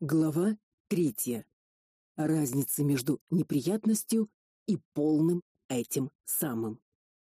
Глава третья. Разница между неприятностью и полным этим самым.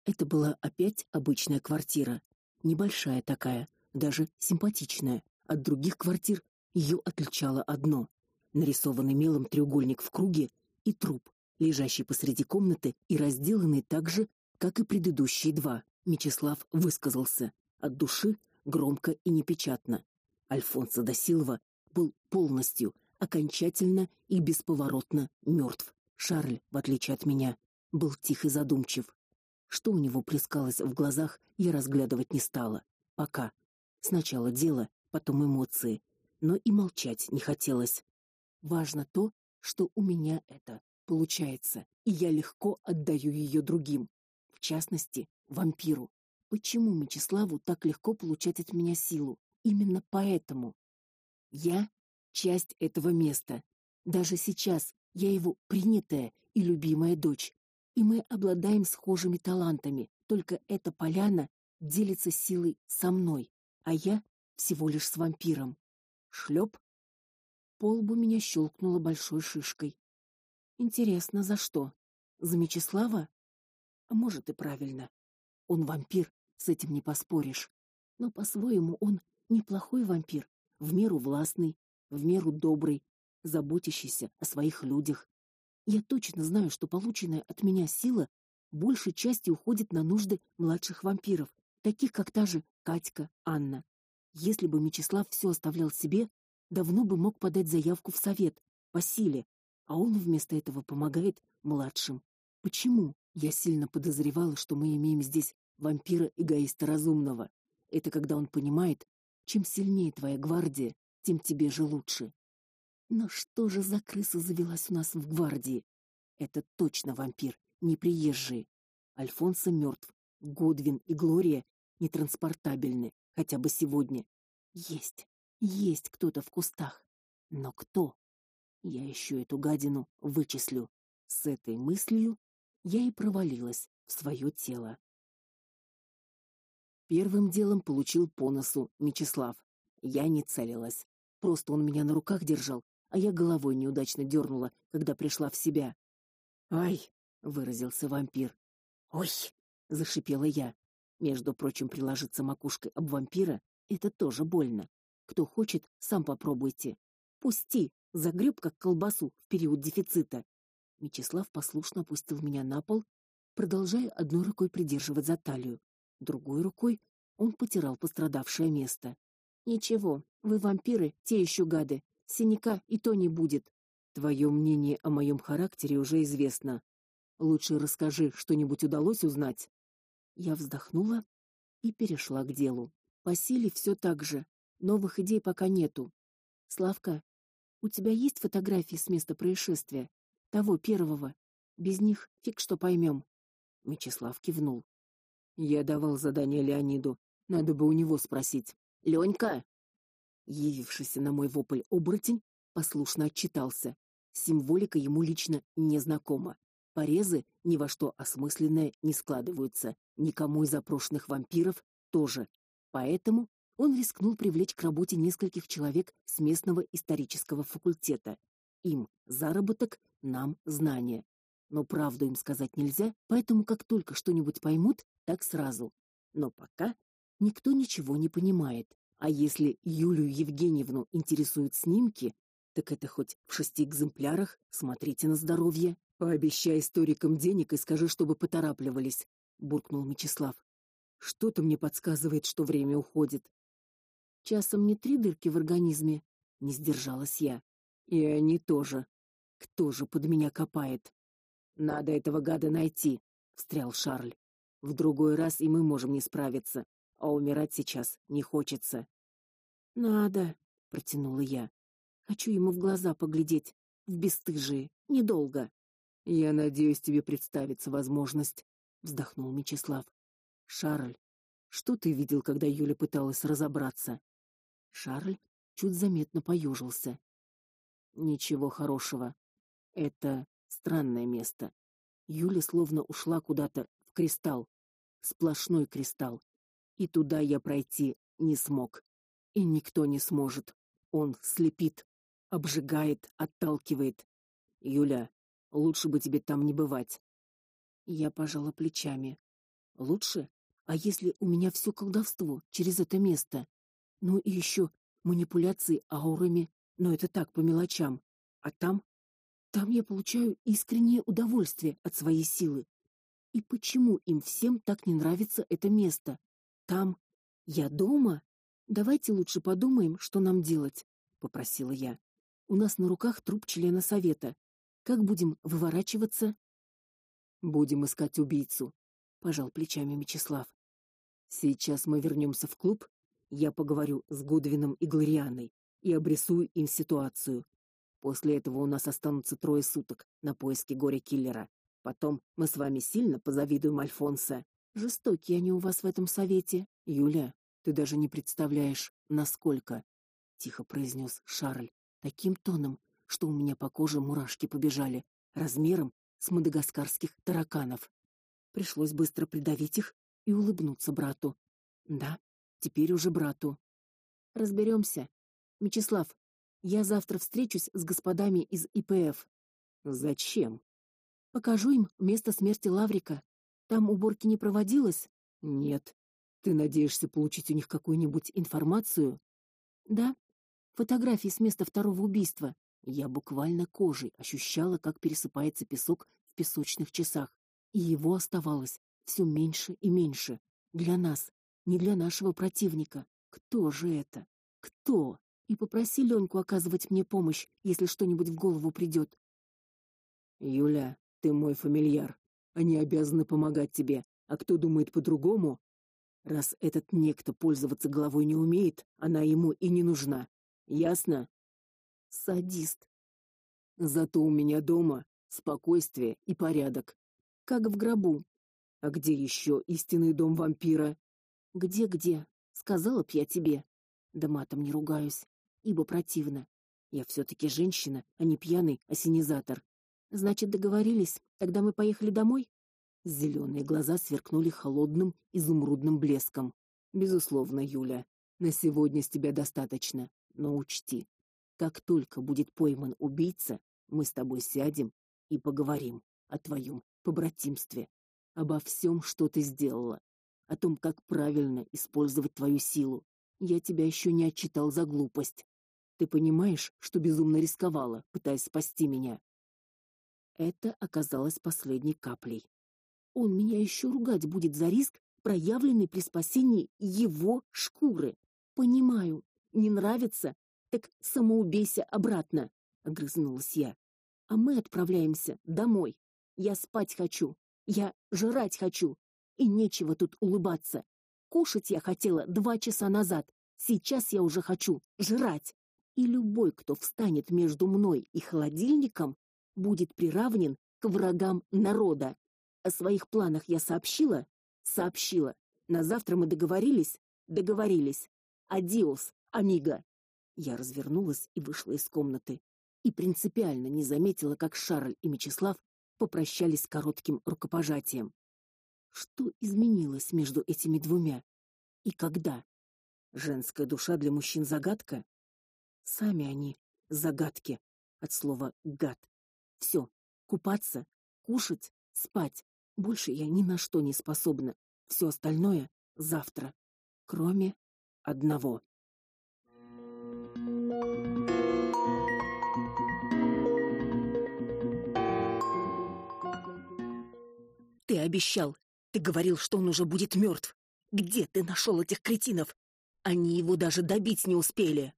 Это была опять обычная квартира, небольшая такая, даже симпатичная. От других квартир ее отличало одно: нарисованный мелом треугольник в круге и труп, лежащий посреди комнаты и разделанный так же, как и предыдущие два. Мечислав высказался от души, громко и непечатно. Альфонсо да Силва был полностью, окончательно и бесповоротно мертв. Шарль, в отличие от меня, был тих и задумчив. Что у него плескалось в глазах, я разглядывать не стала. Пока. Сначала дело, потом эмоции, но и молчать не хотелось. Важно то, что у меня это получается, и я легко отдаю ее другим, в частности, вампиру. Почему Мечиславу так легко получать от меня силу? Именно поэтому я часть этого места. Даже сейчас я его принятая и любимая дочь, и мы обладаем схожими талантами. Только эта поляна делится силой со мной, а я всего лишь с вампиром. Шлеп. По лбу меня щелкнуло большой шишкой. Интересно, за что? За Мечислава? А может и правильно. Он вампир, с этим не поспоришь. Но по-своему он неплохой вампир, в меру властный, в меру добрый, заботящийся о своих людях. Я точно знаю, что полученная от меня сила большей частью уходит на нужды младших вампиров, таких как та же Катька, Анна. Если бы Мечислав все оставлял себе, давно бы мог подать заявку в совет по силе, а он вместо этого помогает младшим. Почему? Я сильно подозревала, что мы имеем здесь вампира-эгоиста разумного. Это когда он понимает, чем сильнее твоя гвардия, тем тебе же лучше. Но что же за крыса завелась у нас в гвардии? Это точно вампир, не приезжий. Альфонсо мертв, Годвин и Глория нетранспортабельны, хотя бы сегодня. Есть, есть кто-то в кустах. Но кто? Я еще эту гадину вычислю. С этой мыслью я и провалилась в свое тело. Первым делом получил по носу Мечислав. Я не целилась. Просто он меня на руках держал, а я головой неудачно дернула, когда пришла в себя. "Ай", выразился вампир. "Ой", зашипела я. Между прочим, приложиться макушкой об вампира это тоже больно. Кто хочет, сам попробуйте. Пусти, загреб как колбасу в период дефицита. Мечислав послушно опустил меня на пол, продолжая одной рукой придерживать за талию, другой рукой он потирал пострадавшее место. Ничего, вы вампиры, те еще гады. Синяка и то не будет. Твое мнение о моем характере уже известно. Лучше расскажи, что-нибудь удалось узнать. Я вздохнула и перешла к делу. По силе все так же. Новых идей пока нету. Славка, у тебя есть фотографии с места происшествия? Того первого. Без них фиг что поймем. Мечислав кивнул. Я давал задание Леониду. Надо бы у него спросить. Ленька, явившийся на мой вопль оборотень, послушно отчитался. Символика ему лично не знакома. Порезы ни во что осмысленное не складываются, никому из запрошенных вампиров тоже. Поэтому он рискнул привлечь к работе нескольких человек с местного исторического факультета. Им заработок, нам знания. Но правду им сказать нельзя, поэтому как только что-нибудь поймут, так сразу. Но пока никто ничего не понимает. А если Юлию Евгеньевну интересуют снимки, так это хоть в шести экземплярах, смотрите на здоровье. Пообещай историкам денег и скажи, чтобы поторапливались, буркнул Мечислав. Что-то мне подсказывает, что время уходит. Часом не три дырки в организме, не сдержалась я. И они тоже. Кто же под меня копает? Надо этого гада найти, встрял Шарль. В другой раз и мы можем не справиться, а умирать сейчас не хочется. Надо, протянула я. Хочу ему в глаза поглядеть, в бесстыжие, недолго. Я надеюсь, тебе представится возможность, вздохнул Мечислав. Шарль, что ты видел, когда Юля пыталась разобраться? Шарль чуть заметно поежился. Ничего хорошего. Это странное место. Юля словно ушла куда-то в кристалл, сплошной кристалл. И туда я пройти не смог. И никто не сможет. Он слепит, обжигает, отталкивает. Юля, лучше бы тебе там не бывать. Я пожала плечами. Лучше? А если у меня все колдовство через это место? Ну и еще манипуляции аурами, но это так по мелочам. А там там я получаю искреннее удовольствие от своей силы. И почему им всем так не нравится это место? Там я дома. Давайте лучше подумаем, что нам делать, попросила я. У нас на руках труп члена совета. Как будем выворачиваться? Будем искать убийцу, пожал плечами Мечислав. Сейчас мы вернемся в клуб, я поговорю с Гудвином и Глорианой и обрисую им ситуацию. После этого у нас останутся трое суток на поиски горя-киллера. Потом мы с вами сильно позавидуем Альфонсо. Жестокие они у вас в этом совете. Юля, ты даже не представляешь, насколько, тихо произнес Шарль, таким тоном, что у меня по коже мурашки побежали, размером с мадагаскарских тараканов. Пришлось быстро придавить их и улыбнуться брату. Да, теперь уже брату. Разберемся. Мечислав, я завтра встречусь с господами из ИПФ. Зачем? Покажу им место смерти Лаврика. Там уборки не проводилось? Нет. Ты надеешься получить у них какую-нибудь информацию? Да. Фотографии с места второго убийства. Я буквально кожей ощущала, как пересыпается песок в песочных часах, и его оставалось все меньше и меньше. Для нас, не для нашего противника. Кто же это? Кто? И попроси Леньку оказывать мне помощь, если что-нибудь в голову придет. Юля, ты мой фамильяр. Они обязаны помогать тебе. А кто думает по-другому? Раз этот некто пользоваться головой не умеет, она ему и не нужна. Ясно? Садист. Зато у меня дома спокойствие и порядок, как в гробу. А где еще истинный дом вампира? Где-где? Сказала б я тебе. Да матом не ругаюсь ибо противно. Я все таки женщина, а не пьяный осенизатор. Значит, договорились. Тогда мы поехали домой. Зеленые глаза сверкнули холодным изумрудным блеском. Безусловно, Юля. На сегодня с тебя достаточно. Но учти, как только будет пойман убийца, мы с тобой сядем и поговорим о твоем побратимстве, обо всем, что ты сделала, о том, как правильно использовать твою силу. Я тебя еще не отчитал за глупость. Ты понимаешь, что безумно рисковала, пытаясь спасти меня. Это оказалось последней каплей. Он меня еще ругать будет за риск, проявленный при спасении его шкуры. Понимаю, не нравится, так самоубейся обратно, огрызнулась я. А мы отправляемся домой. Я спать хочу, я жрать хочу, и нечего тут улыбаться. Кушать я хотела два часа назад. Сейчас я уже хочу жрать и любой, кто встанет между мной и холодильником, будет приравнен к врагам народа. О своих планах я сообщила, сообщила. На завтра мы договорились, договорились. Адиос, амиго. Я развернулась и вышла из комнаты и принципиально не заметила, как Шарль и Мечислав попрощались коротким рукопожатием. Что изменилось между этими двумя? И когда? Женская душа для мужчин загадка, Сами они загадки от слова гад. Все, купаться, кушать, спать. Больше я ни на что не способна. Все остальное завтра, кроме одного. Ты обещал, ты говорил, что он уже будет мертв. Где ты нашел этих кретинов? Они его даже добить не успели.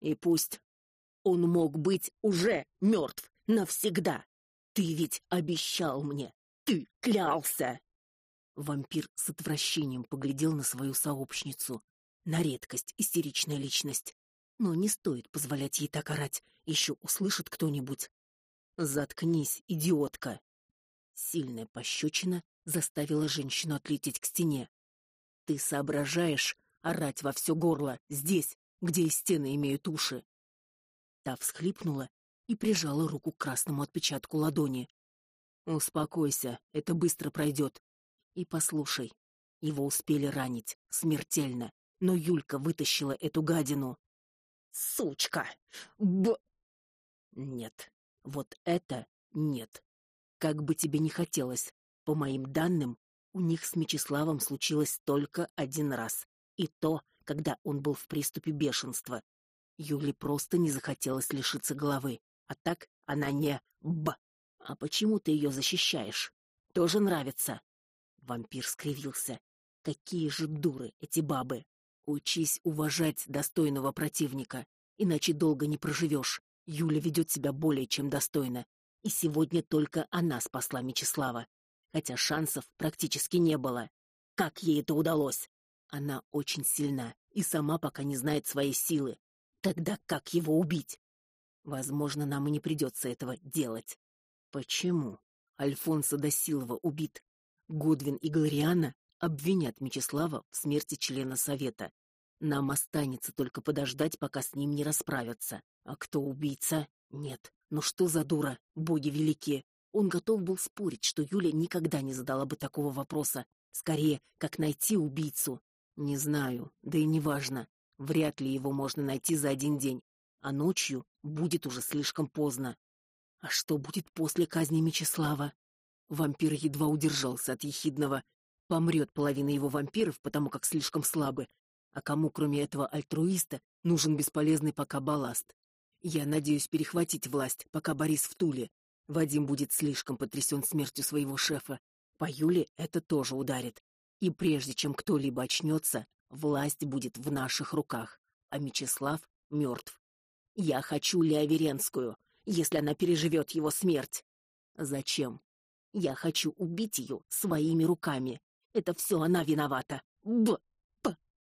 И пусть он мог быть уже мертв навсегда. Ты ведь обещал мне. Ты клялся. Вампир с отвращением поглядел на свою сообщницу. На редкость истеричная личность. Но не стоит позволять ей так орать, еще услышит кто-нибудь. Заткнись, идиотка. Сильная пощечина заставила женщину отлететь к стене. Ты соображаешь орать во все горло здесь, где и стены имеют уши. Та всхлипнула и прижала руку к красному отпечатку ладони. Успокойся, это быстро пройдет. И послушай, Его успели ранить смертельно, но Юлька вытащила эту гадину. Сучка. Б Нет. Вот это нет. Как бы тебе ни хотелось, по моим данным, у них с Мечиславом случилось только один раз, и то, когда он был в приступе бешенства. Юле просто не захотелось лишиться головы, а так она не б. А почему ты ее защищаешь? Тоже нравится. Вампир скривился. Какие же дуры эти бабы. Учись уважать достойного противника, иначе долго не проживешь. Юля ведет себя более чем достойно, и сегодня только она спасла Мечислава, хотя шансов практически не было. Как ей это удалось? Она очень сильна и сама пока не знает своей силы. Тогда как его убить? Возможно, нам и не придется этого делать. Почему? Альфонсо да Силва убит. Годвин и Глориана обвинят Мечислава в смерти члена совета. Нам останется только подождать, пока с ним не расправятся. А кто убийца? Нет. Ну что за дура, боги великие. Он готов был спорить, что Юля никогда не задала бы такого вопроса. Скорее, как найти убийцу. Не знаю, да и не важно. Вряд ли его можно найти за один день, а ночью будет уже слишком поздно. А что будет после казни Мечислава? Вампир едва удержался от ехидного. Помрет половина его вампиров, потому как слишком слабы. А кому, кроме этого альтруиста, нужен бесполезный пока балласт? Я надеюсь перехватить власть, пока Борис в Туле. Вадим будет слишком потрясен смертью своего шефа. По Юле это тоже ударит. И прежде чем кто-либо очнется, власть будет в наших руках, а Мечислав мертв. Я хочу Леоверенскую, если она переживет его смерть. Зачем? Я хочу убить ее своими руками. Это все она виновата. Б. П.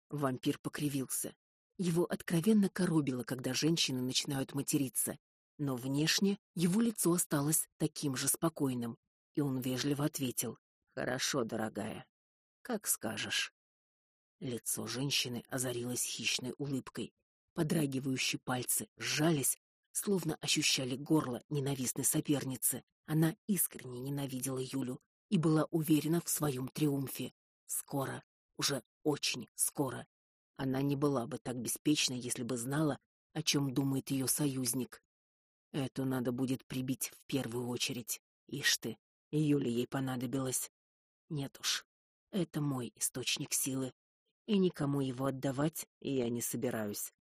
Вампир покривился. Его откровенно коробило, когда женщины начинают материться, но внешне его лицо осталось таким же спокойным, и он вежливо ответил: "Хорошо, дорогая. Как скажешь". Лицо женщины озарилось хищной улыбкой. Подрагивающие пальцы сжались, словно ощущали горло ненавистной соперницы. Она искренне ненавидела Юлю и была уверена в своем триумфе. Скоро, уже очень скоро она не была бы так беспечна, если бы знала, о чем думает ее союзник. Эту надо будет прибить в первую очередь. Ишь ты, Юле ей понадобилось. Нет уж, это мой источник силы, и никому его отдавать я не собираюсь.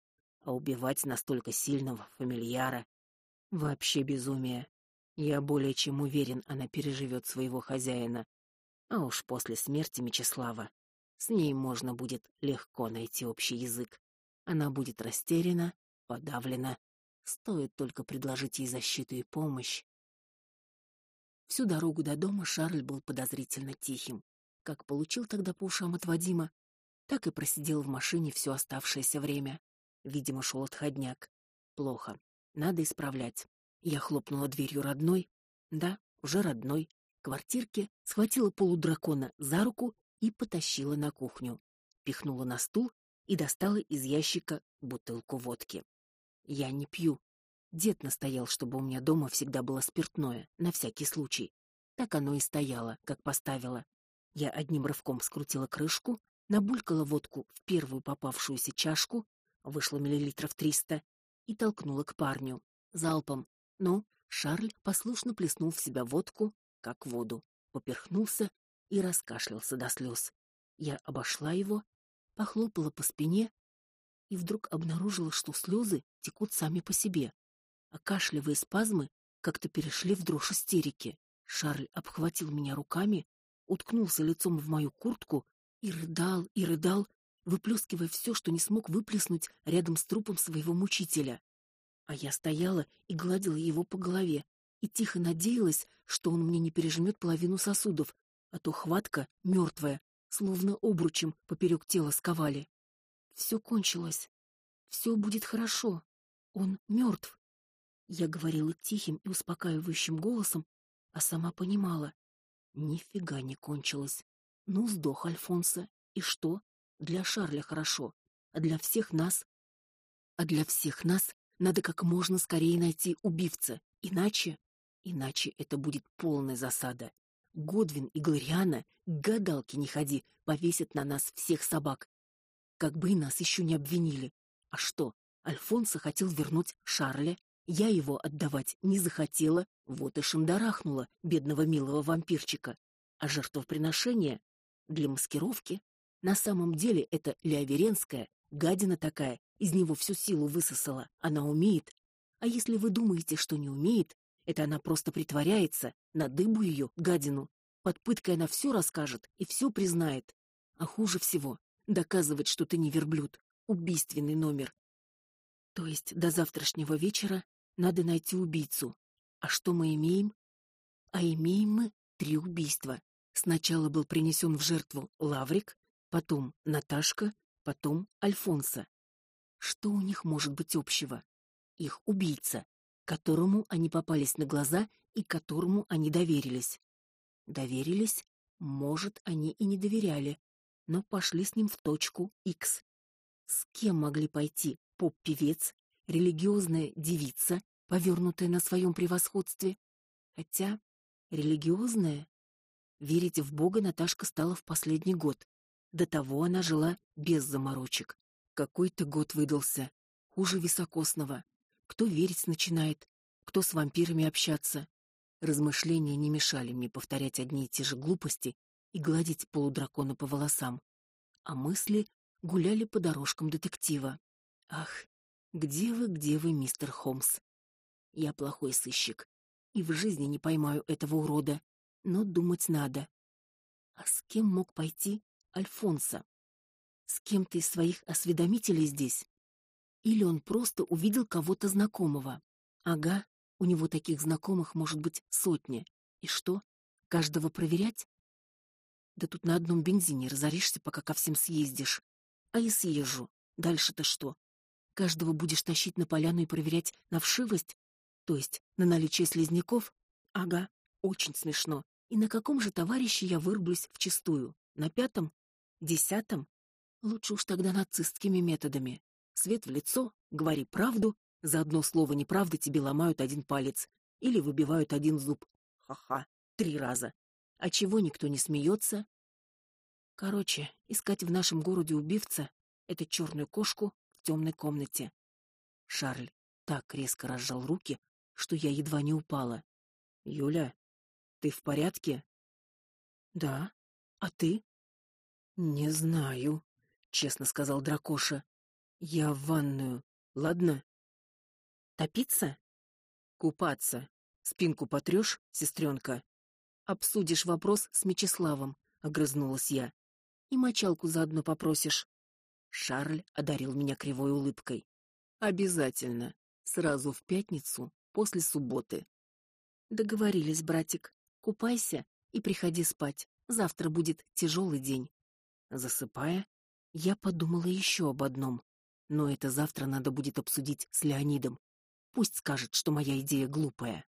А убивать настолько сильного фамильяра — вообще безумие. Я более чем уверен, она переживет своего хозяина. А уж после смерти Мечислава с ней можно будет легко найти общий язык. Она будет растеряна, подавлена. Стоит только предложить ей защиту и помощь. Всю дорогу до дома Шарль был подозрительно тихим. Как получил тогда по ушам от Вадима, так и просидел в машине все оставшееся время. Видимо, шел отходняк. Плохо. Надо исправлять. Я хлопнула дверью родной. Да, уже родной. Квартирке схватила полудракона за руку и потащила на кухню. Пихнула на стул и достала из ящика бутылку водки. Я не пью. Дед настоял, чтобы у меня дома всегда было спиртное, на всякий случай. Так оно и стояло, как поставила. Я одним рывком скрутила крышку, набулькала водку в первую попавшуюся чашку, вышло миллилитров триста, и толкнула к парню. Залпом. Ну, Шарль послушно плеснул в себя водку, как воду, поперхнулся и раскашлялся до слез. Я обошла его, похлопала по спине и вдруг обнаружила, что слезы текут сами по себе, а кашлевые спазмы как-то перешли в дрожь истерики. Шарль обхватил меня руками, уткнулся лицом в мою куртку и рыдал, и рыдал, выплескивая все, что не смог выплеснуть рядом с трупом своего мучителя. А я стояла и гладила его по голове и тихо надеялась, что он мне не пережмет половину сосудов, а то хватка мертвая, словно обручем поперек тела сковали. Все кончилось. Все будет хорошо. Он мертв. Я говорила тихим и успокаивающим голосом, а сама понимала. Нифига не кончилось. Ну, сдох Альфонсо. И что? Для Шарля хорошо, а для всех нас... А для всех нас надо как можно скорее найти убивца, иначе... Иначе это будет полная засада. Годвин и Глориана, гадалки не ходи, повесят на нас всех собак. Как бы и нас еще не обвинили. А что? Альфонсо хотел вернуть Шарля, я его отдавать не захотела, вот и шандарахнула бедного милого вампирчика. А жертвоприношение для маскировки на самом деле это Леоверенская, гадина такая, из него всю силу высосала. Она умеет. А если вы думаете, что не умеет, это она просто притворяется, на дыбу ее, гадину. Под пыткой она все расскажет и все признает. А хуже всего доказывать, что ты не верблюд. Убийственный номер. То есть до завтрашнего вечера надо найти убийцу. А что мы имеем? А имеем мы три убийства. Сначала был принесен в жертву Лаврик, потом Наташка, потом Альфонса. Что у них может быть общего? Их убийца, которому они попались на глаза и которому они доверились. Доверились, может, они и не доверяли, но пошли с ним в точку X. С кем могли пойти поп-певец, религиозная девица, повернутая на своем превосходстве? Хотя религиозная верить в Бога Наташка стала в последний год. До того она жила без заморочек. Какой-то год выдался, хуже високосного. Кто верить начинает, кто с вампирами общаться. Размышления не мешали мне повторять одни и те же глупости и гладить полудракона по волосам, а мысли гуляли по дорожкам детектива. Ах, где вы, где вы, мистер Холмс? Я плохой сыщик и в жизни не поймаю этого урода, но думать надо. А с кем мог пойти Альфонсо? С кем-то из своих осведомителей здесь? Или он просто увидел кого-то знакомого? Ага, у него таких знакомых может быть сотни. И что? Каждого проверять? Да тут на одном бензине разоришься, пока ко всем съездишь. А и съезжу. Дальше-то что? Каждого будешь тащить на поляну и проверять на вшивость? То есть на наличие слизняков? Ага, очень смешно. И на каком же товарище я вырублюсь вчистую? На пятом? Десятом? Лучше уж тогда нацистскими методами. Свет в лицо, говори правду, за одно слово неправды тебе ломают один палец или выбивают один зуб. Ха-ха, три раза. А чего никто не смеется? Короче, искать в нашем городе убивца — это черную кошку в темной комнате. Шарль так резко разжал руки, что я едва не упала. Юля, ты в порядке? Да. А ты? Не знаю, честно сказал Дракоша. Я в ванную. Ладно? Топиться? Купаться. Спинку потрёшь, сестренка. Обсудишь вопрос с Мечиславом, огрызнулась я. И мочалку заодно попросишь. Шарль одарил меня кривой улыбкой. Обязательно, сразу в пятницу после субботы. Договорились, братик. Купайся и приходи спать. Завтра будет тяжелый день. Засыпая, я подумала еще об одном. Но это завтра надо будет обсудить с Леонидом. Пусть скажет, что моя идея глупая.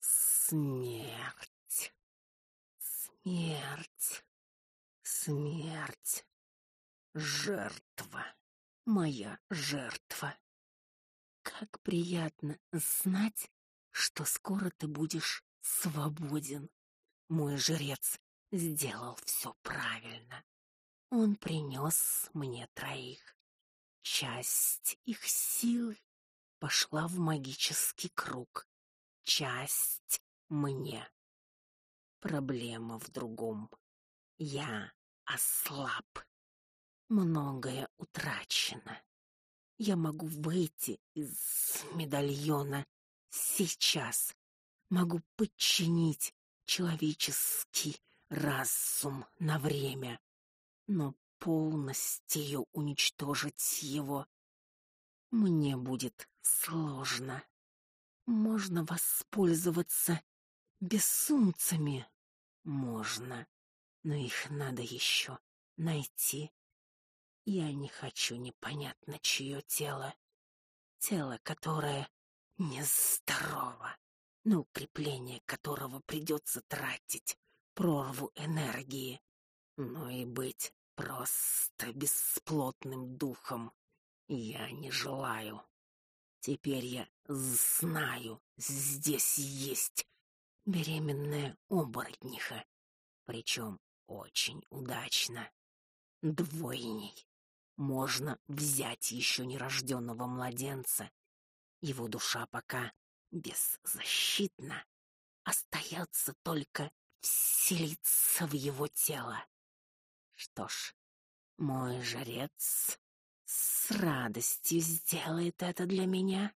Смерть. Смерть. Смерть. Жертва моя жертва. Как приятно знать, что скоро ты будешь свободен. Мой жрец сделал все правильно. Он принес мне троих. Часть их силы пошла в магический круг, часть мне. Проблема в другом. Я ослаб многое утрачено. Я могу выйти из медальона сейчас. Могу подчинить человеческий разум на время, но полностью уничтожить его мне будет сложно. Можно воспользоваться бессумцами, можно, но их надо еще найти я не хочу непонятно чье тело. Тело, которое нездорово, на укрепление которого придется тратить прорву энергии, но и быть просто бесплотным духом. я не желаю. Теперь я знаю, здесь есть беременная оборотниха, причем очень удачно. Двойней. Можно взять еще нерожденного младенца. Его душа пока беззащитна. Остается только вселиться в его тело. Что ж, мой жрец с радостью сделает это для меня.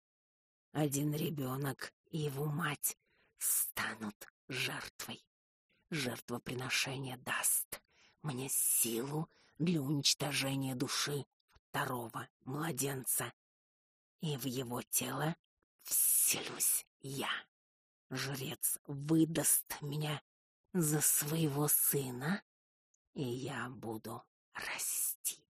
Один ребенок и его мать станут жертвой. Жертвоприношение даст мне силу для уничтожения души второго младенца, и в его тело вселюсь я. Жрец выдаст меня за своего сына, и я буду расти.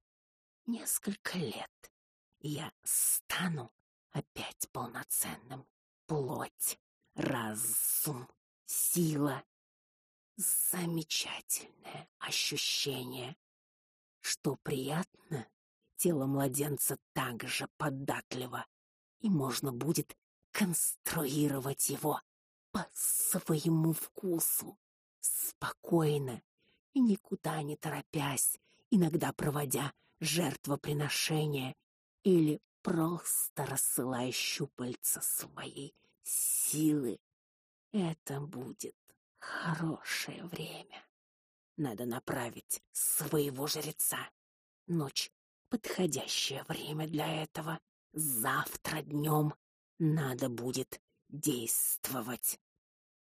Несколько лет я стану опять полноценным. Плоть, разум, сила. Замечательное ощущение. Что приятно, тело младенца также податливо, и можно будет конструировать его по своему вкусу, спокойно и никуда не торопясь, иногда проводя жертвоприношение или просто рассылая щупальца своей силы. Это будет хорошее время. Надо направить своего жреца. Ночь — подходящее время для этого. Завтра днем надо будет действовать.